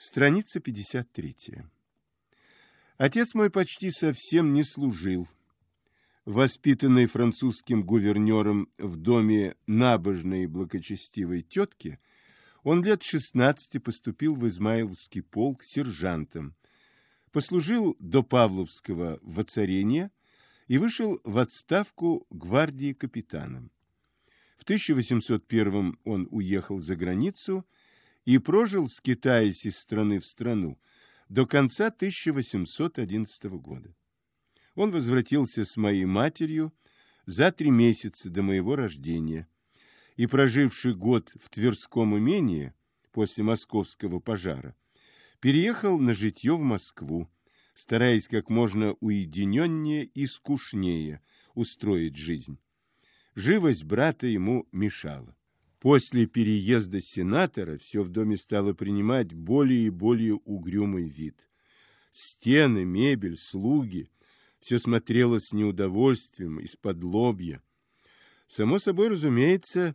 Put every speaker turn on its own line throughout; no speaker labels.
Страница 53. Отец мой почти совсем не служил. Воспитанный французским гувернером в доме набожной и благочестивой тетки, он лет 16 поступил в Измаиловский полк сержантом, послужил до Павловского воцарения и вышел в отставку гвардии капитаном. В 1801 он уехал за границу и прожил, скитаясь из страны в страну, до конца 1811 года. Он возвратился с моей матерью за три месяца до моего рождения и, проживший год в Тверском имении после московского пожара, переехал на житье в Москву, стараясь как можно уединеннее и скучнее устроить жизнь. Живость брата ему мешала. После переезда сенатора все в доме стало принимать более и более угрюмый вид. Стены, мебель, слуги — все смотрело с неудовольствием, из-под лобья. Само собой, разумеется,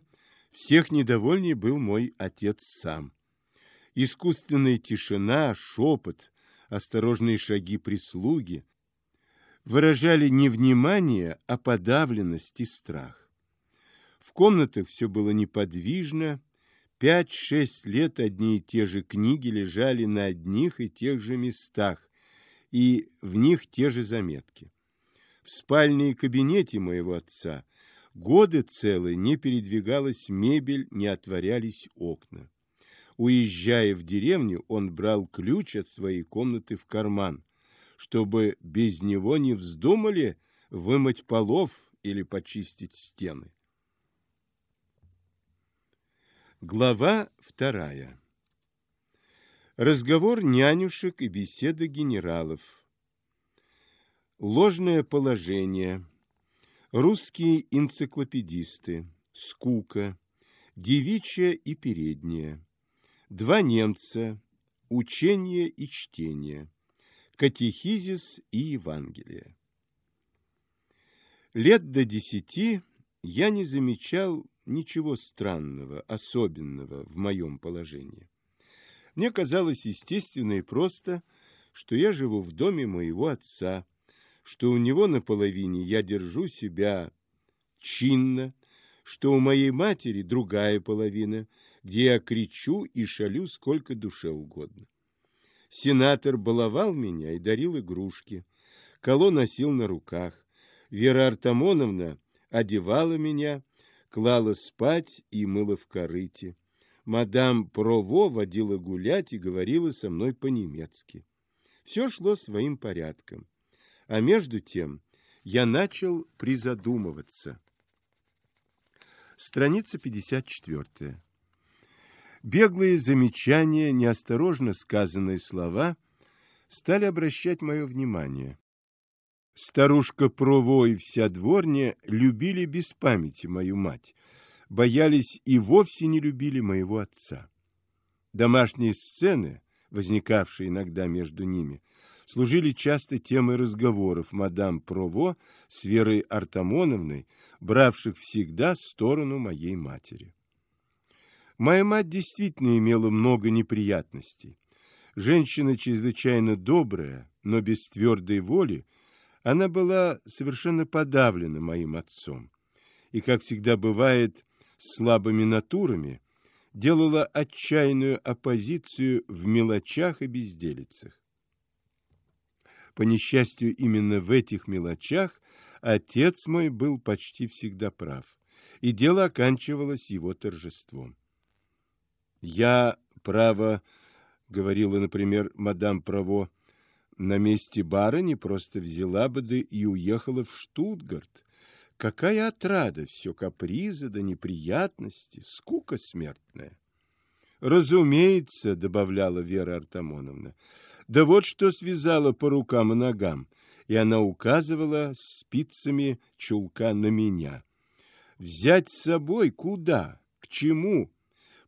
всех недовольнее был мой отец сам. Искусственная тишина, шепот, осторожные шаги прислуги выражали не внимание, а подавленность и страх. В комнатах все было неподвижно. Пять-шесть лет одни и те же книги лежали на одних и тех же местах, и в них те же заметки. В спальне и кабинете моего отца годы целые не передвигалась мебель, не отворялись окна. Уезжая в деревню, он брал ключ от своей комнаты в карман, чтобы без него не вздумали вымыть полов или почистить стены. Глава вторая. Разговор нянюшек и беседа генералов. Ложное положение. Русские энциклопедисты. Скука. Девичья и передняя. Два немца. Учение и чтение. Катехизис и Евангелие. Лет до десяти я не замечал ничего странного, особенного в моем положении. Мне казалось естественно и просто, что я живу в доме моего отца, что у него наполовине я держу себя чинно, что у моей матери другая половина, где я кричу и шалю сколько душе угодно. Сенатор баловал меня и дарил игрушки, Коло носил на руках. Вера Артамоновна одевала меня, клала спать и мыла в корыте. Мадам Прово водила гулять и говорила со мной по-немецки. Все шло своим порядком. А между тем я начал призадумываться. Страница 54. Беглые замечания, неосторожно сказанные слова стали обращать мое внимание. Старушка Прово и вся дворня любили без памяти мою мать, боялись и вовсе не любили моего отца. Домашние сцены, возникавшие иногда между ними, служили часто темой разговоров мадам Прово с Верой Артамоновной, бравших всегда сторону моей матери. Моя мать действительно имела много неприятностей. Женщина чрезвычайно добрая, но без твердой воли, она была совершенно подавлена моим отцом и, как всегда бывает с слабыми натурами, делала отчаянную оппозицию в мелочах и безделицах. По несчастью, именно в этих мелочах отец мой был почти всегда прав, и дело оканчивалось его торжеством. «Я, право, — говорила, например, мадам Право, — на месте барыни просто взяла бы да и уехала в Штутгарт. Какая отрада, все капризы да неприятности, скука смертная. Разумеется, добавляла Вера Артамоновна. Да вот что связала по рукам и ногам, и она указывала спицами чулка на меня. Взять с собой куда? К чему?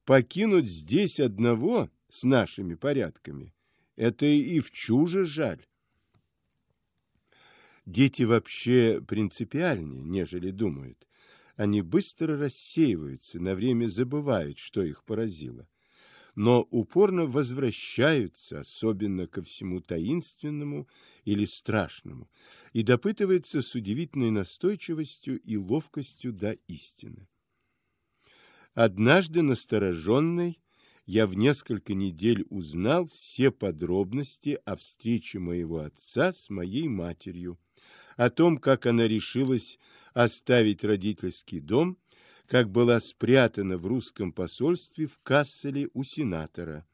Покинуть здесь одного с нашими порядками? Это и в чуже жаль. Дети вообще принципиальнее, нежели думают. Они быстро рассеиваются, на время забывают, что их поразило. но упорно возвращаются, особенно ко всему таинственному или страшному, и допытывается с удивительной настойчивостью и ловкостью до истины. Однажды настороженный я в несколько недель узнал все подробности о встрече моего отца с моей матерью, о том, как она решилась оставить родительский дом как была спрятана в русском посольстве в Касселе у сенатора,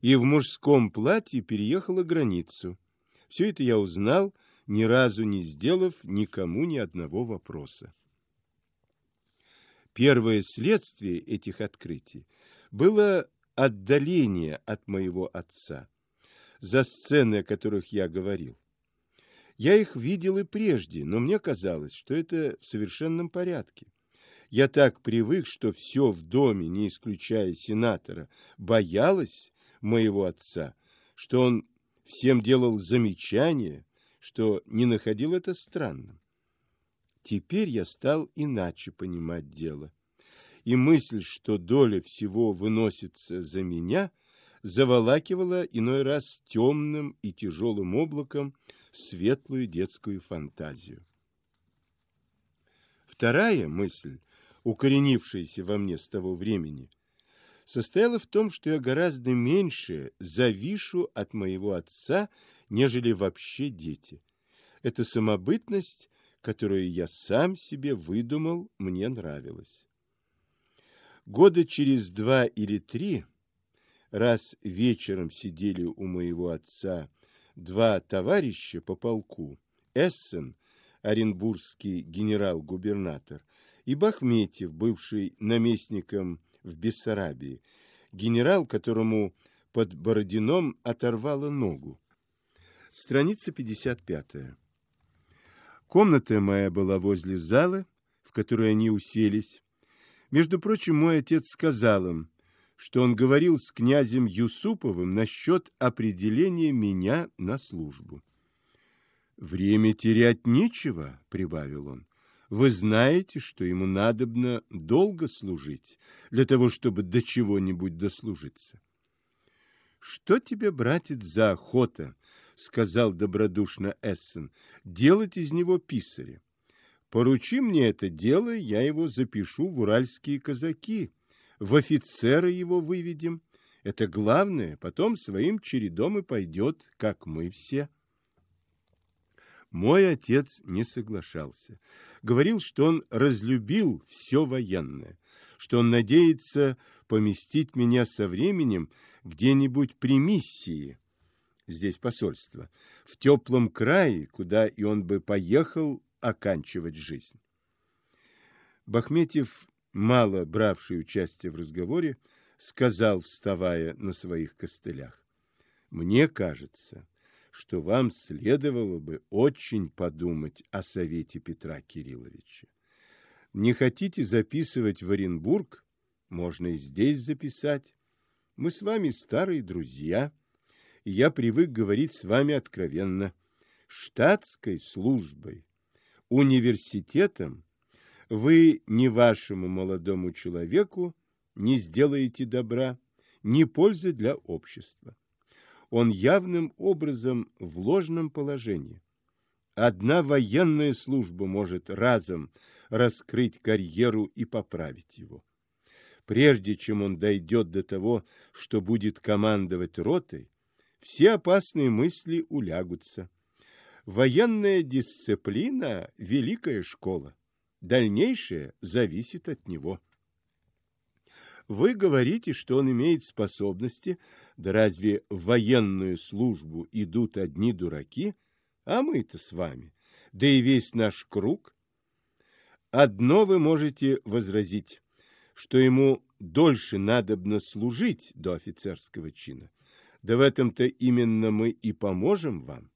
и в мужском платье переехала границу. Все это я узнал, ни разу не сделав никому ни одного вопроса. Первое следствие этих открытий было отдаление от моего отца, за сцены, о которых я говорил. Я их видел и прежде, но мне казалось, что это в совершенном порядке. Я так привык, что все в доме, не исключая сенатора, боялась моего отца, что он всем делал замечания, что не находил это странным. Теперь я стал иначе понимать дело. И мысль, что доля всего выносится за меня, заволакивала иной раз темным и тяжелым облаком светлую детскую фантазию. Вторая мысль укоренившаяся во мне с того времени, состояла в том, что я гораздо меньше завишу от моего отца, нежели вообще дети. Эта самобытность, которую я сам себе выдумал, мне нравилась. Года через два или три, раз вечером сидели у моего отца два товарища по полку, Эссен, оренбургский генерал-губернатор, и Бахметьев, бывший наместником в Бессарабии, генерал, которому под Бородином оторвало ногу. Страница 55. Комната моя была возле зала, в которой они уселись. Между прочим, мой отец сказал им, что он говорил с князем Юсуповым насчет определения меня на службу. «Время терять нечего», — прибавил он. Вы знаете, что ему надобно долго служить, для того, чтобы до чего-нибудь дослужиться. — Что тебе, братец, за охота, — сказал добродушно Эссен, — делать из него писаря? Поручи мне это дело, я его запишу в уральские казаки, в офицеры его выведем. Это главное, потом своим чередом и пойдет, как мы все. Мой отец не соглашался. Говорил, что он разлюбил все военное, что он надеется поместить меня со временем где-нибудь при миссии, здесь посольство, в теплом крае, куда и он бы поехал оканчивать жизнь. Бахметьев, мало бравший участие в разговоре, сказал, вставая на своих костылях, «Мне кажется, что вам следовало бы очень подумать о совете Петра Кирилловича. Не хотите записывать в Оренбург? Можно и здесь записать. Мы с вами старые друзья, и я привык говорить с вами откровенно. Штатской службой, университетом вы ни вашему молодому человеку не сделаете добра, ни пользы для общества он явным образом в ложном положении. Одна военная служба может разом раскрыть карьеру и поправить его. Прежде чем он дойдет до того, что будет командовать ротой, все опасные мысли улягутся. Военная дисциплина – великая школа. Дальнейшее зависит от него. Вы говорите, что он имеет способности, да разве в военную службу идут одни дураки, а мы-то с вами, да и весь наш круг? Одно вы можете возразить, что ему дольше надобно служить до офицерского чина. Да в этом-то именно мы и поможем вам.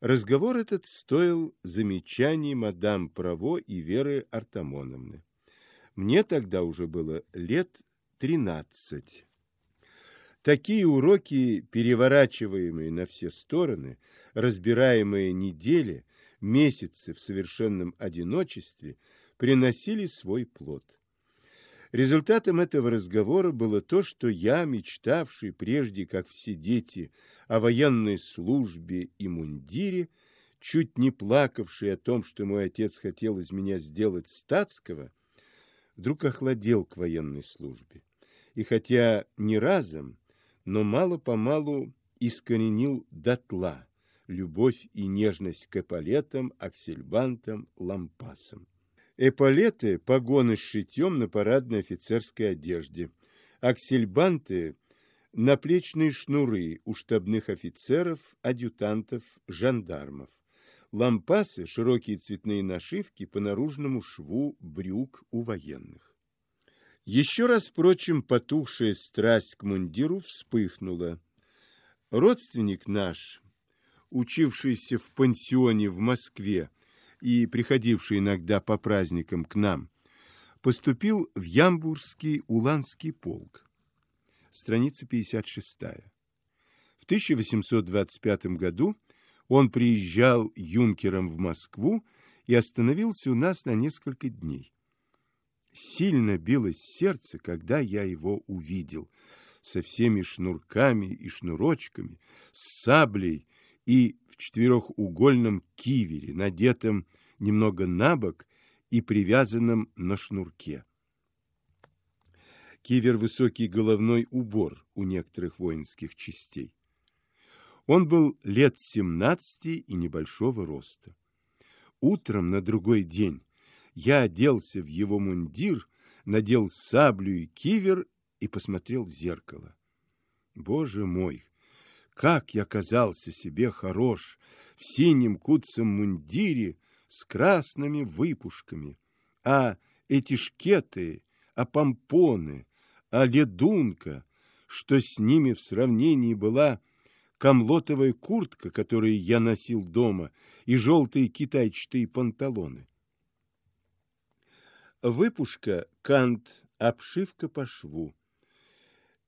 Разговор этот стоил замечаний мадам Право и Веры Артамоновны. Мне тогда уже было лет тринадцать. Такие уроки, переворачиваемые на все стороны, разбираемые недели, месяцы в совершенном одиночестве, приносили свой плод. Результатом этого разговора было то, что я, мечтавший прежде, как все дети, о военной службе и мундире, чуть не плакавший о том, что мой отец хотел из меня сделать статского, вдруг охладел к военной службе. И хотя не разом, но мало-помалу искоренил дотла любовь и нежность к эполетам, аксельбантам, лампасам. Эполеты – погоны с шитьем на парадной офицерской одежде. Аксельбанты – наплечные шнуры у штабных офицеров, адъютантов, жандармов. Лампасы – широкие цветные нашивки по наружному шву брюк у военных. Еще раз, впрочем, потухшая страсть к мундиру вспыхнула. Родственник наш, учившийся в пансионе в Москве, и приходивший иногда по праздникам к нам, поступил в Ямбургский Уланский полк. Страница 56. В 1825 году он приезжал юнкером в Москву и остановился у нас на несколько дней. Сильно билось сердце, когда я его увидел, со всеми шнурками и шнурочками, с саблей и в четырехугольном кивере, надетом немного на бок и привязанном на шнурке. Кивер – высокий головной убор у некоторых воинских частей. Он был лет семнадцати и небольшого роста. Утром на другой день я оделся в его мундир, надел саблю и кивер и посмотрел в зеркало. Боже мой, как я казался себе хорош в синем куцем мундире с красными выпушками, а этишкеты, а помпоны, а ледунка, что с ними в сравнении была камлотовая куртка, которую я носил дома, и желтые китайчатые панталоны. Выпушка, кант, обшивка по шву.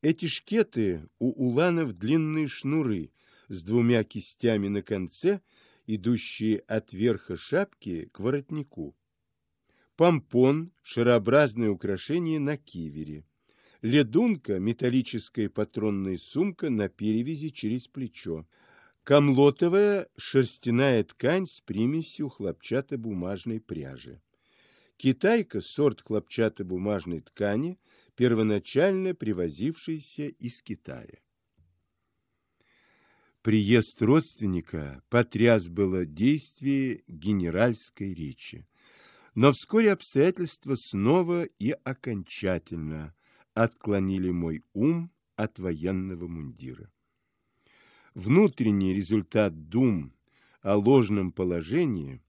Эти шкеты у уланов длинные шнуры с двумя кистями на конце, идущие от верха шапки к воротнику. Помпон – шарообразное украшение на кивере. Ледунка – металлическая патронная сумка на перевязи через плечо. Камлотовая шерстяная ткань с примесью хлопчатобумажной пряжи. Китайка – сорт хлопчатобумажной ткани, первоначально привозившийся из Китая. Приезд родственника потряс было действие генеральской речи, но вскоре обстоятельства снова и окончательно отклонили мой ум от военного мундира. Внутренний результат дум о ложном положении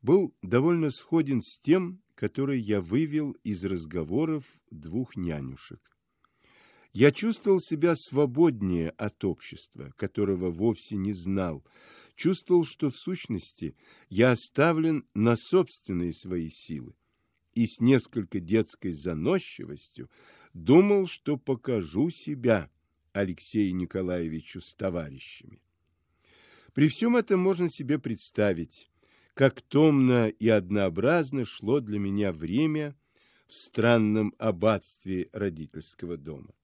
был довольно сходен с тем, который я вывел из разговоров двух нянюшек. Я чувствовал себя свободнее от общества, которого вовсе не знал, чувствовал, что в сущности я оставлен на собственные свои силы, и с несколько детской заносчивостью думал, что покажу себя Алексею Николаевичу с товарищами. При всем этом можно себе представить, как томно и однообразно шло для меня время в странном аббатстве родительского дома.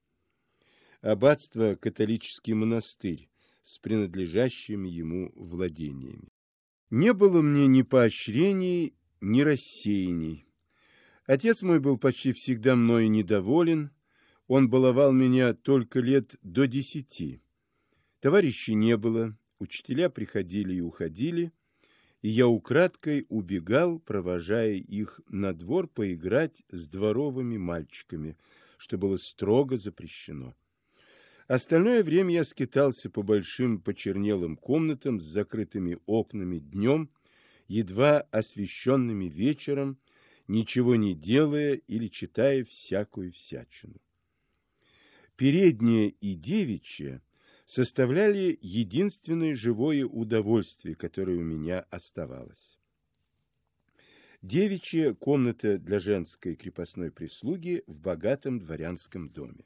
Аббатство – католический монастырь с принадлежащими ему владениями. Не было мне ни поощрений, ни рассеяний. Отец мой был почти всегда мною недоволен, он баловал меня только лет до десяти. Товарищей не было, учителя приходили и уходили – и я украдкой убегал, провожая их на двор поиграть с дворовыми мальчиками, что было строго запрещено. Остальное время я скитался по большим почернелым комнатам с закрытыми окнами днем, едва освещенными вечером, ничего не делая или читая всякую всячину. Переднее и девичье составляли единственное живое удовольствие, которое у меня оставалось. Девичья комната для женской крепостной прислуги в богатом дворянском доме.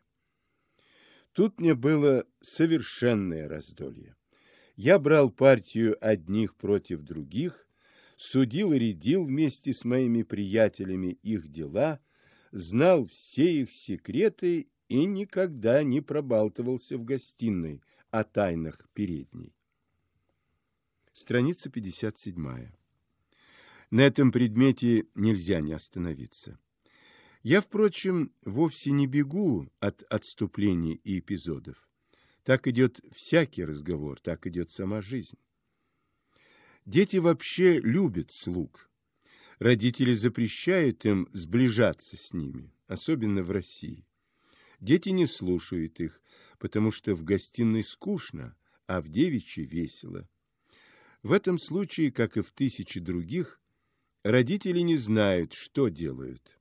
Тут мне было совершенное раздолье. Я брал партию одних против других, судил и рядил вместе с моими приятелями их дела, знал все их секреты и никогда не пробалтывался в гостиной о тайнах передней. Страница 57. На этом предмете нельзя не остановиться. Я, впрочем, вовсе не бегу от отступлений и эпизодов. Так идет всякий разговор, так идет сама жизнь. Дети вообще любят слуг. Родители запрещают им сближаться с ними, особенно в России. Дети не слушают их, потому что в гостиной скучно, а в девичьей весело. В этом случае, как и в тысячи других, родители не знают, что делают.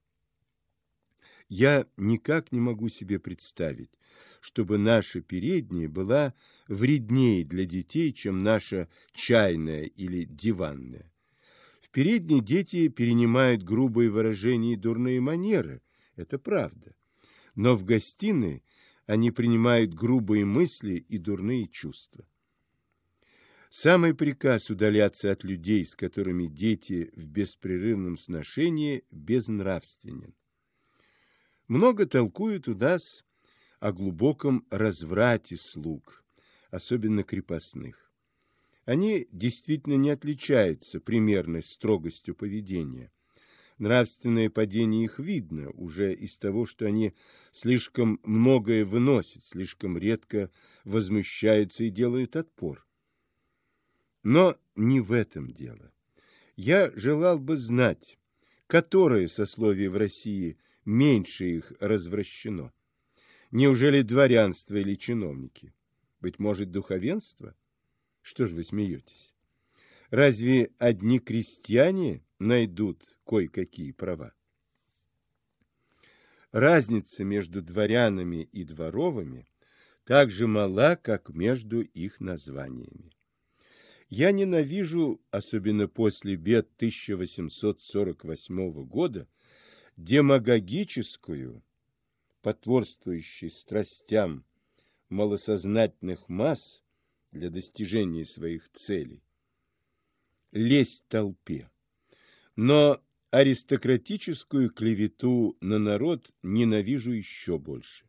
Я никак не могу себе представить, чтобы наша передняя была вреднее для детей, чем наша чайная или диванная. В передней дети перенимают грубые выражения и дурные манеры, это правда. Но в гостиной они принимают грубые мысли и дурные чувства. Самый приказ удаляться от людей, с которыми дети в беспрерывном сношении, безнравственен. Много толкуют у нас о глубоком разврате слуг, особенно крепостных. Они действительно не отличаются примерной строгостью поведения. Нравственное падение их видно уже из того, что они слишком многое выносят, слишком редко возмущаются и делают отпор. Но не в этом дело. Я желал бы знать, которое сословие в России – меньше их развращено. Неужели дворянство или чиновники? Быть может, духовенство? Что ж вы смеетесь? Разве одни крестьяне найдут кое-какие права? Разница между дворянами и дворовыми так же мала, как между их названиями. Я ненавижу, особенно после бед 1848 года, демагогическую, потворствующую страстям малосознательных масс для достижения своих целей, лезть толпе. Но аристократическую клевету на народ ненавижу еще больше.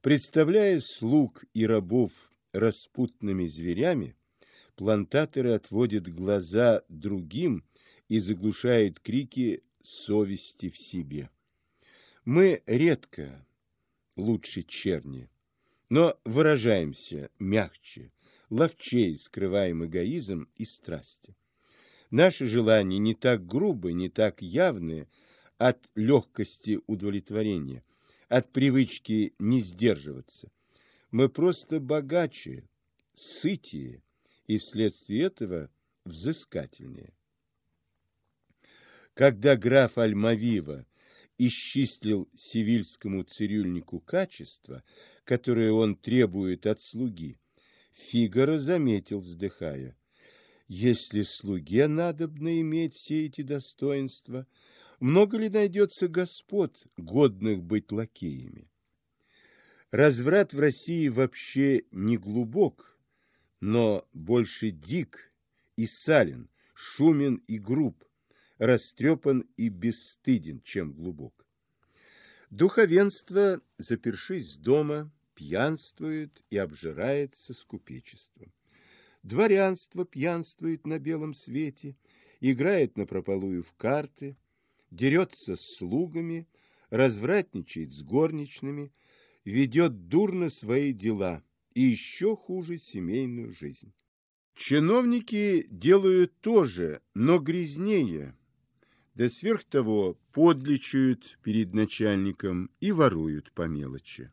Представляя слуг и рабов распутными зверями, плантаторы отводят глаза другим и заглушают крики совести в себе. Мы редко лучше черни, но выражаемся мягче, ловчей скрываем эгоизм и страсти. Наши желания не так грубы, не так явны от легкости удовлетворения, от привычки не сдерживаться. Мы просто богаче, сытие и вследствие этого взыскательнее. Когда граф Альмавива исчислил сивильскому цирюльнику качества, которые он требует от слуги, Фигаро заметил, вздыхая, «Если слуге надобно иметь все эти достоинства, много ли найдется господ, годных быть лакеями?» Разврат в России вообще не глубок, но больше дик и сален, шумен и груб, растрепан и бесстыден, чем глубок. Духовенство, запершись дома, пьянствует и обжирается скупечеством. Дворянство пьянствует на белом свете, играет на прополую в карты, дерется с слугами, развратничает с горничными, ведет дурно свои дела и еще хуже семейную жизнь. Чиновники делают то же, но грязнее, да сверх того подличают перед начальником и воруют по мелочи.